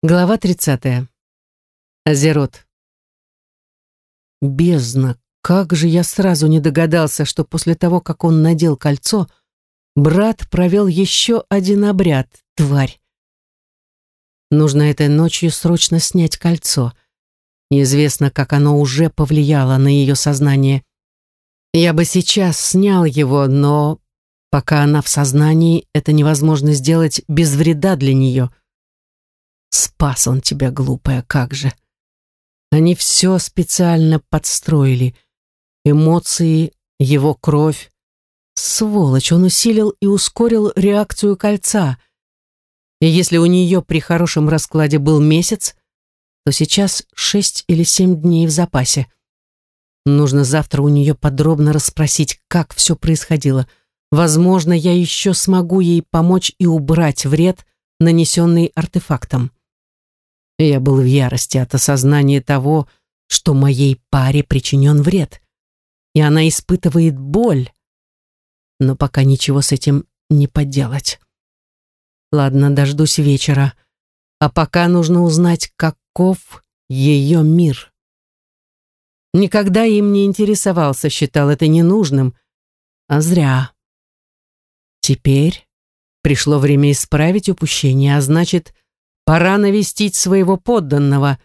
Глава 30. Азерот. Бездна, как же я сразу не догадался, что после того, как он надел кольцо, брат провел еще один обряд, тварь. Нужно этой ночью срочно снять кольцо. Неизвестно, как оно уже повлияло на ее сознание. Я бы сейчас снял его, но пока она в сознании, это невозможно сделать без вреда для нее. Спас он тебя, глупая, как же. Они все специально подстроили. Эмоции, его кровь. Сволочь, он усилил и ускорил реакцию кольца. И если у нее при хорошем раскладе был месяц, то сейчас шесть или семь дней в запасе. Нужно завтра у нее подробно расспросить, как все происходило. Возможно, я еще смогу ей помочь и убрать вред, нанесенный артефактом. Я был в ярости от осознания того, что моей паре причинен вред, и она испытывает боль. Но пока ничего с этим не поделать. Ладно, дождусь вечера. А пока нужно узнать, каков ее мир. Никогда им не интересовался, считал это ненужным. А зря. Теперь пришло время исправить упущение, а значит, Пора навестить своего подданного,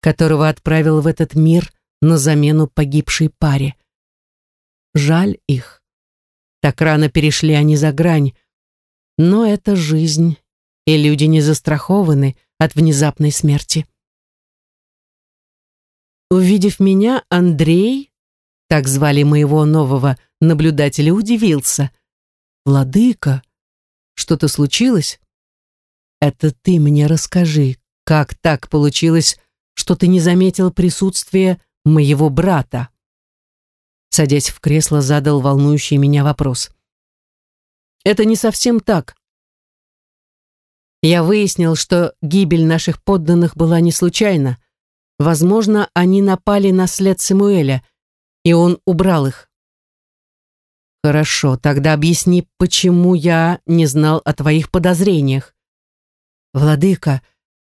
которого отправил в этот мир на замену погибшей паре. Жаль их. Так рано перешли они за грань. Но это жизнь, и люди не застрахованы от внезапной смерти. Увидев меня, Андрей, так звали моего нового наблюдателя, удивился. «Владыка, что-то случилось?» Это ты мне расскажи, как так получилось, что ты не заметил присутствия моего брата?» Садясь в кресло, задал волнующий меня вопрос. «Это не совсем так. Я выяснил, что гибель наших подданных была не случайна. Возможно, они напали на след Самуэля, и он убрал их. Хорошо, тогда объясни, почему я не знал о твоих подозрениях. «Владыка,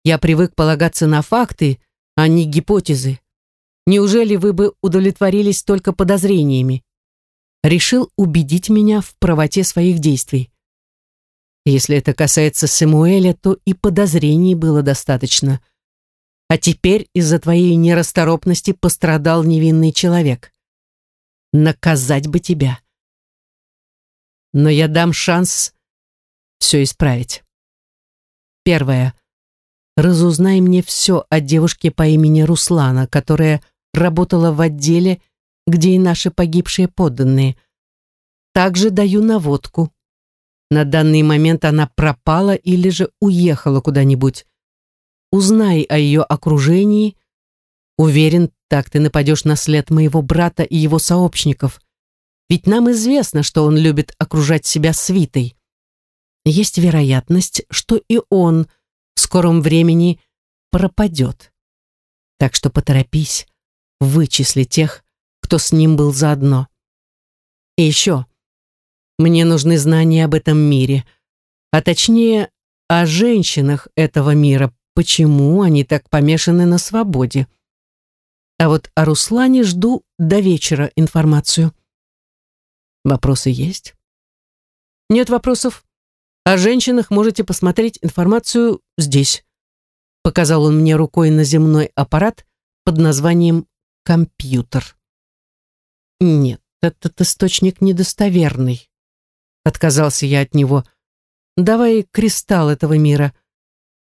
я привык полагаться на факты, а не гипотезы. Неужели вы бы удовлетворились только подозрениями?» Решил убедить меня в правоте своих действий. Если это касается Самуэля, то и подозрений было достаточно. А теперь из-за твоей нерасторопности пострадал невинный человек. Наказать бы тебя. Но я дам шанс все исправить. Первое. Разузнай мне все о девушке по имени Руслана, которая работала в отделе, где и наши погибшие подданные. Также даю наводку. На данный момент она пропала или же уехала куда-нибудь. Узнай о ее окружении. Уверен, так ты нападешь на след моего брата и его сообщников. Ведь нам известно, что он любит окружать себя свитой есть вероятность, что и он в скором времени пропадет. Так что поторопись, вычисли тех, кто с ним был заодно. И еще, мне нужны знания об этом мире, а точнее о женщинах этого мира, почему они так помешаны на свободе. А вот о Руслане жду до вечера информацию. Вопросы есть? Нет вопросов? О женщинах можете посмотреть информацию здесь. Показал он мне рукой на земной аппарат под названием «компьютер». Нет, этот источник недостоверный. Отказался я от него. Давай кристалл этого мира.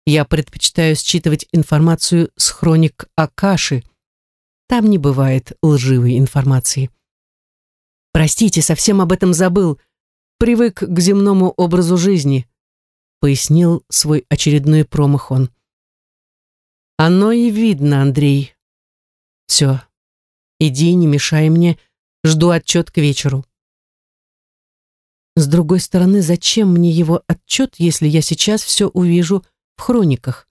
Я предпочитаю считывать информацию с хроник Акаши. Там не бывает лживой информации. Простите, совсем об этом забыл привык к земному образу жизни», пояснил свой очередной промах он. «Оно и видно, Андрей. Все, иди, не мешай мне, жду отчет к вечеру». С другой стороны, зачем мне его отчет, если я сейчас все увижу в хрониках?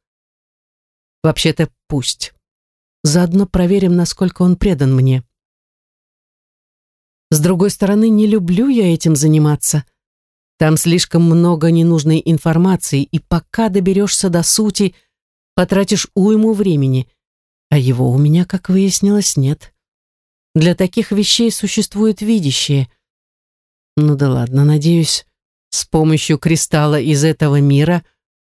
Вообще-то пусть. Заодно проверим, насколько он предан мне. С другой стороны, не люблю я этим заниматься. Там слишком много ненужной информации, и пока доберешься до сути, потратишь уйму времени, а его у меня, как выяснилось, нет. Для таких вещей существует видящее. Ну да ладно, надеюсь, с помощью кристалла из этого мира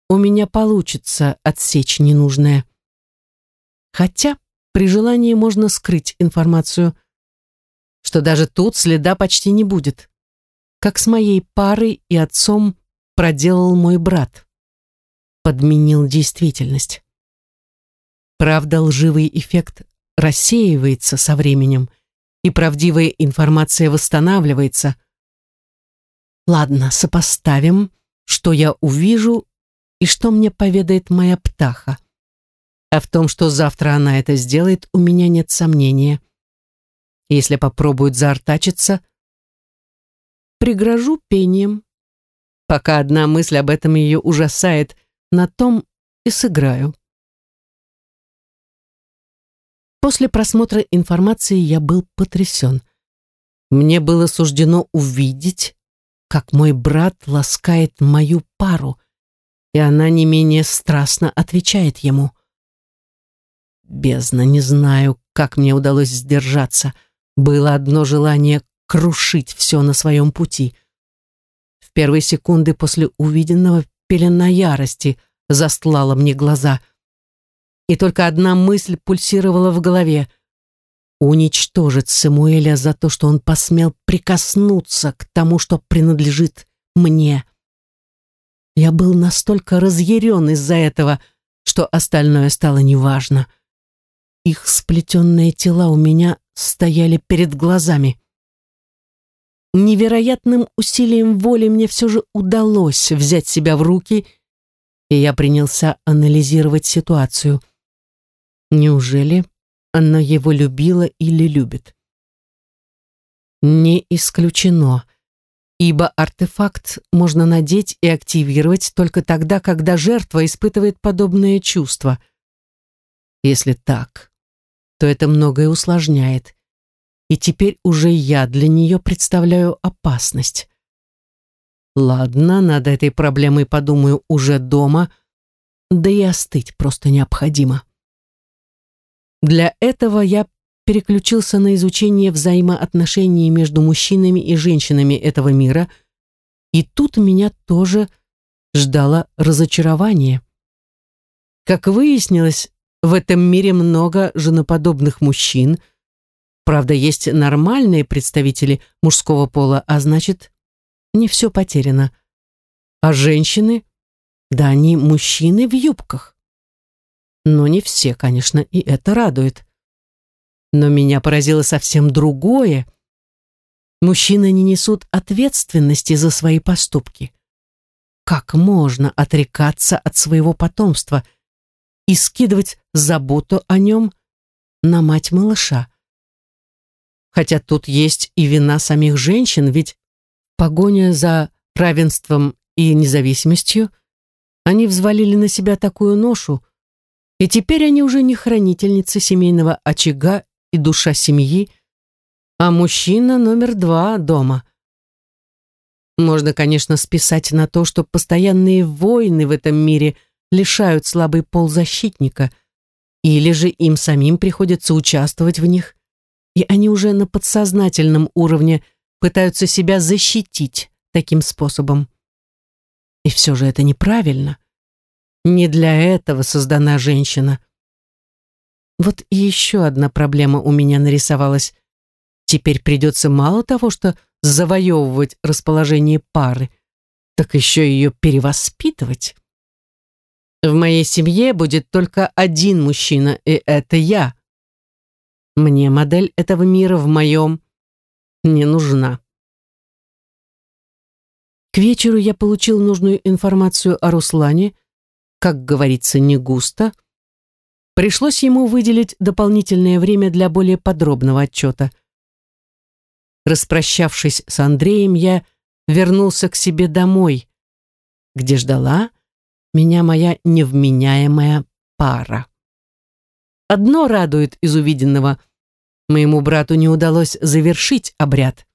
у меня получится отсечь ненужное. Хотя при желании можно скрыть информацию, что даже тут следа почти не будет. Как с моей парой и отцом проделал мой брат. Подменил действительность. Правда, лживый эффект рассеивается со временем, и правдивая информация восстанавливается. Ладно, сопоставим, что я увижу и что мне поведает моя птаха. А в том, что завтра она это сделает, у меня нет сомнения. Если попробует заортачиться, пригрожу пением. Пока одна мысль об этом ее ужасает, на том и сыграю. После просмотра информации я был потрясен. Мне было суждено увидеть, как мой брат ласкает мою пару, и она не менее страстно отвечает ему. Бездна, не знаю, как мне удалось сдержаться. Было одно желание крушить все на своем пути. В первые секунды после увиденного пелена ярости застлала мне глаза и только одна мысль пульсировала в голове — уничтожить Самуэля за то, что он посмел прикоснуться к тому, что принадлежит мне. Я был настолько разъярен из-за этого, что остальное стало неважно. Их сплетенные тела у меня стояли перед глазами. Невероятным усилием воли мне все же удалось взять себя в руки, и я принялся анализировать ситуацию. Неужели она его любила или любит? Не исключено, ибо артефакт можно надеть и активировать только тогда, когда жертва испытывает подобное чувство. Если так, то это многое усложняет, и теперь уже я для нее представляю опасность. Ладно, над этой проблемой подумаю уже дома, да и остыть просто необходимо. Для этого я переключился на изучение взаимоотношений между мужчинами и женщинами этого мира, и тут меня тоже ждало разочарование. Как выяснилось, в этом мире много женоподобных мужчин, правда, есть нормальные представители мужского пола, а значит, не все потеряно. А женщины? Да они мужчины в юбках. Но не все, конечно, и это радует. Но меня поразило совсем другое. Мужчины не несут ответственности за свои поступки. Как можно отрекаться от своего потомства и скидывать заботу о нем на мать малыша? Хотя тут есть и вина самих женщин, ведь погоня за равенством и независимостью они взвалили на себя такую ношу, и теперь они уже не хранительницы семейного очага и душа семьи, а мужчина номер два дома. Можно, конечно, списать на то, что постоянные войны в этом мире лишают слабый пол защитника, или же им самим приходится участвовать в них, и они уже на подсознательном уровне пытаются себя защитить таким способом. И все же это неправильно. Не для этого создана женщина. Вот и еще одна проблема у меня нарисовалась. Теперь придется мало того, что завоевывать расположение пары, так еще ее перевоспитывать. В моей семье будет только один мужчина, и это я. Мне модель этого мира в моем не нужна. К вечеру я получил нужную информацию о Руслане, как говорится, не густо, пришлось ему выделить дополнительное время для более подробного отчета. Распрощавшись с Андреем, я вернулся к себе домой, где ждала меня моя невменяемая пара. Одно радует из увиденного. Моему брату не удалось завершить обряд.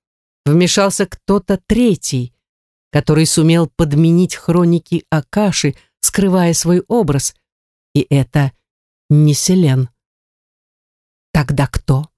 Вмешался кто-то третий, который сумел подменить хроники Акаши скрывая свой образ, И это не Селен. Тогда кто?